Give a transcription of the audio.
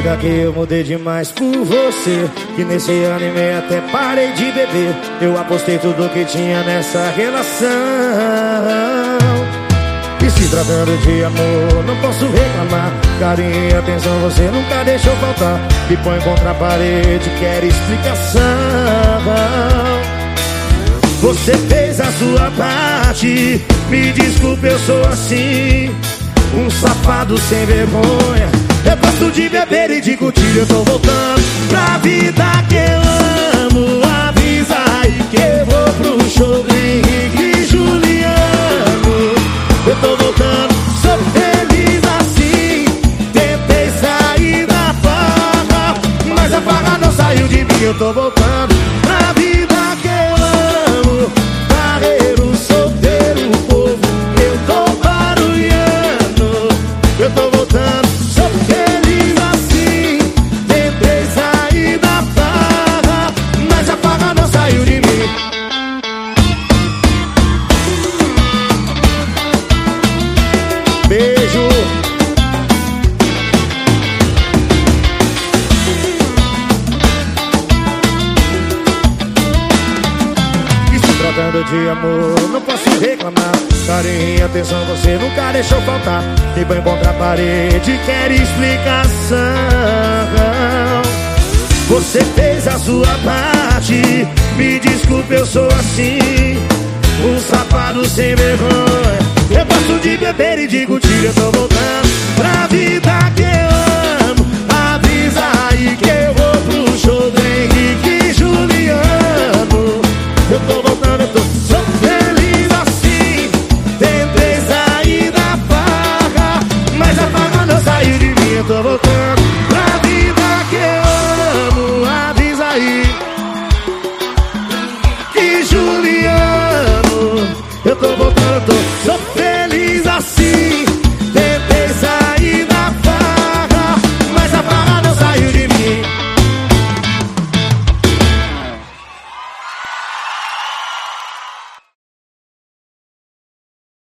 diga que eu mudei demais por você. Que nesse ano e meio até parei de beber. Eu apostei tudo que tinha nessa relação. E se tratando de amor, não posso reclamar. Carinho e atenção você nunca deixou faltar. Me põe contra a parede, quer explicação. Você fez a sua parte. Me desculpe, eu sou assim. Um safado sem vergonha eu gosto de beber e de curtir, eu tô voltando pra vida que eu amo. Avisa aí que eu vou pro show do Henrique e Juliano. Eu tô voltando, sou feliz assim. Tentei sair da farra, mas a farra não saiu de mim. Eu tô voltando Tratando de amor, não posso reclamar. Carinho e atenção você nunca deixou faltar. E banho contra a parede, quer explicação. Você fez a sua parte. Me desculpe, eu sou assim. Um safado sem vergonha. Eu gosto de beber e de curtir, eu tô voltando. of a girl.